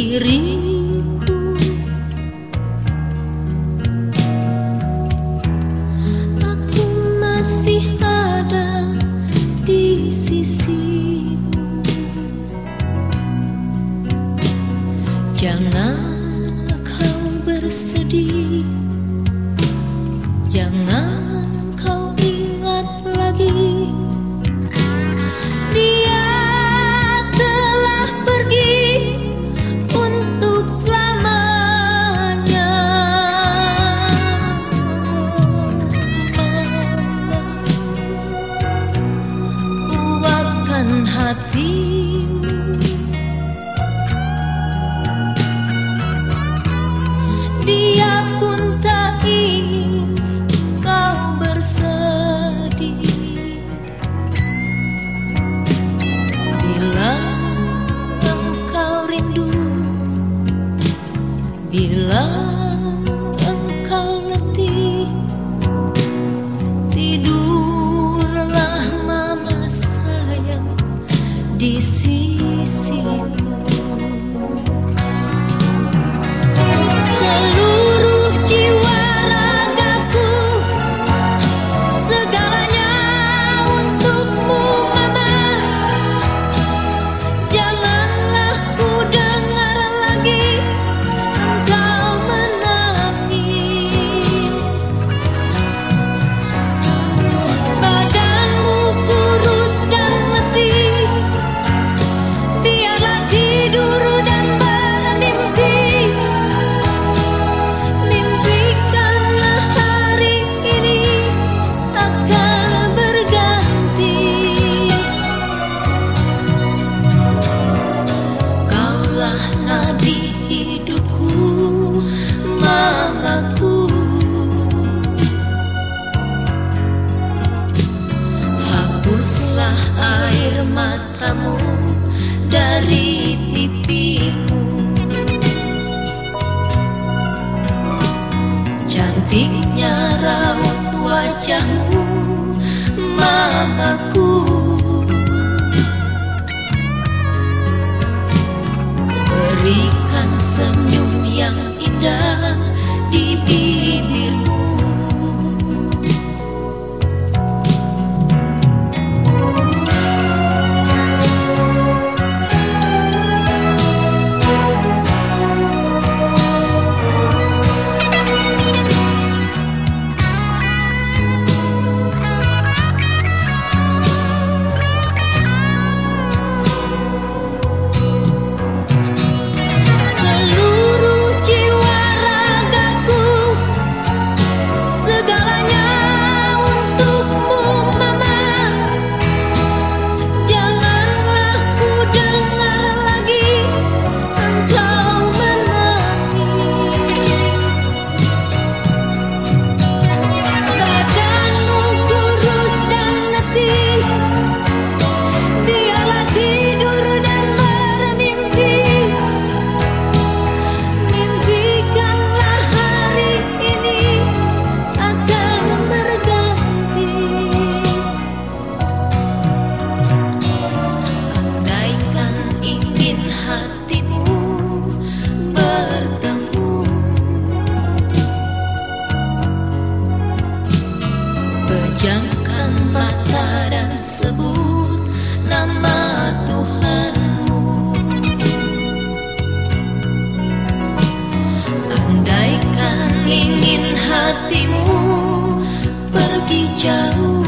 diriku. Aku masih ada di sisimu. Jangan kau bersedih. Jangan air matamu dari pipimu. Cantiknya raut wajahmu mamaku. bertemu. Pejamkan mata dan sebut nama Tuhanmu. Andaikan ingin hatimu pergi jauh